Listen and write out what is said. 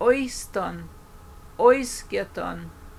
oiston, oisketon,